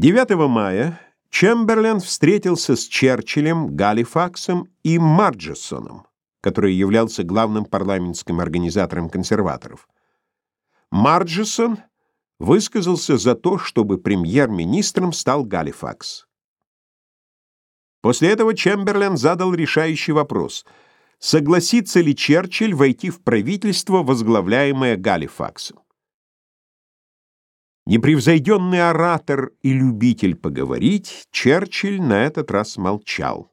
9 мая Чемберлен встретился с Черчиллем, Галифаксом и Марджессоном, который являлся главным парламентским организатором консерваторов. Марджессон высказался за то, чтобы премьер-министром стал Галифакс. После этого Чемберлен задал решающий вопрос: согласится ли Черчилль войти в правительство, возглавляемое Галифаксом? Непревзойденный оратор и любитель поговорить, Черчилль на этот раз молчал.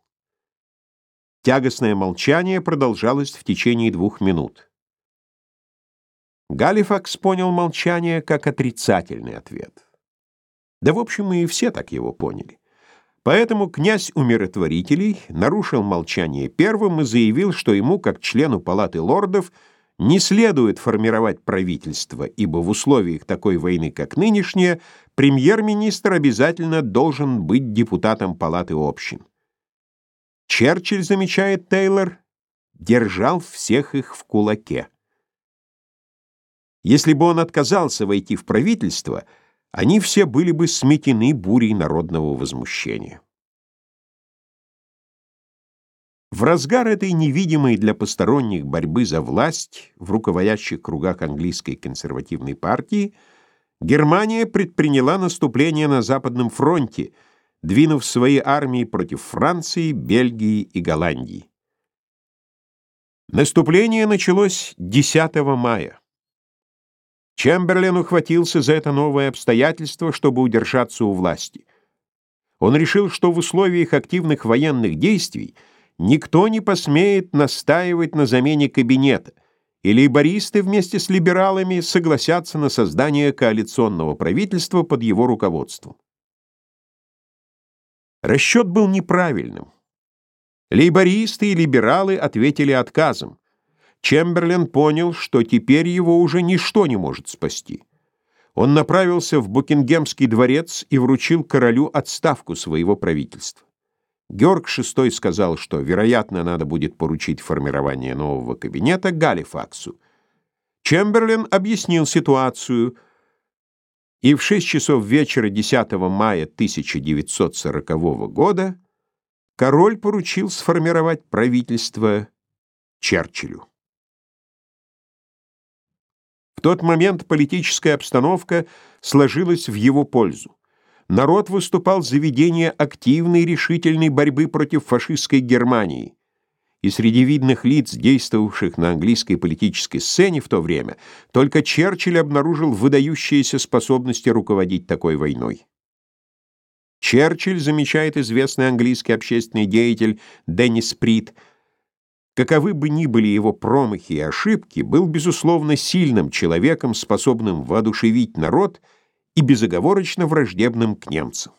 Тягостное молчание продолжалось в течение двух минут. Галифакс понял молчание как отрицательный ответ. Да, в общем, и все так его поняли. Поэтому князь умиротворителей нарушил молчание первым и заявил, что ему, как члену палаты лордов, не следует формировать правительство, ибо в условиях такой войны, как нынешняя, премьер-министр обязательно должен быть депутатом палаты общин. Черчилль, замечает Тейлор, держал всех их в кулаке. Если бы он отказался войти в правительство, они все были бы сметены бурей народного возмущения. В разгар этой невидимой для посторонних борьбы за власть в руководящих кругах английской консервативной партии Германия предприняла наступление на Западном фронте, двинув свои армии против Франции, Бельгии и Голландии. Наступление началось 10 мая. Чемберлен ухватился за это новое обстоятельство, чтобы удержаться у власти. Он решил, что в условиях активных военных действий – никто не посмеет настаивать на замене кабинета, и лейбористы вместе с либералами согласятся на создание коалиционного правительства под его руководством. Расчет был неправильным. Лейбористы и либералы ответили отказом. Чемберлен понял, что теперь его уже ничто не может спасти. Он направился в Букингемский дворец и вручил королю отставку своего правительства. Георг VI сказал, что, вероятно, надо будет поручить формирование нового кабинета Галифаксу. Чемберлен объяснил ситуацию, и в 6 часов вечера 10 мая 1940 года король поручил сформировать правительство Черчиллю. В тот момент политическая обстановка сложилась в его пользу народ выступал за ведение активной решительной борьбы против фашистской Германии. И среди видных лиц, действовавших на английской политической сцене в то время, только Черчилль обнаружил выдающиеся способности руководить такой войной. Черчилль, замечает известный английский общественный деятель Деннис Прит, каковы бы ни были его промахи и ошибки, был, безусловно, сильным человеком, способным воодушевить народ – и безоговорочно враждебным к немцам.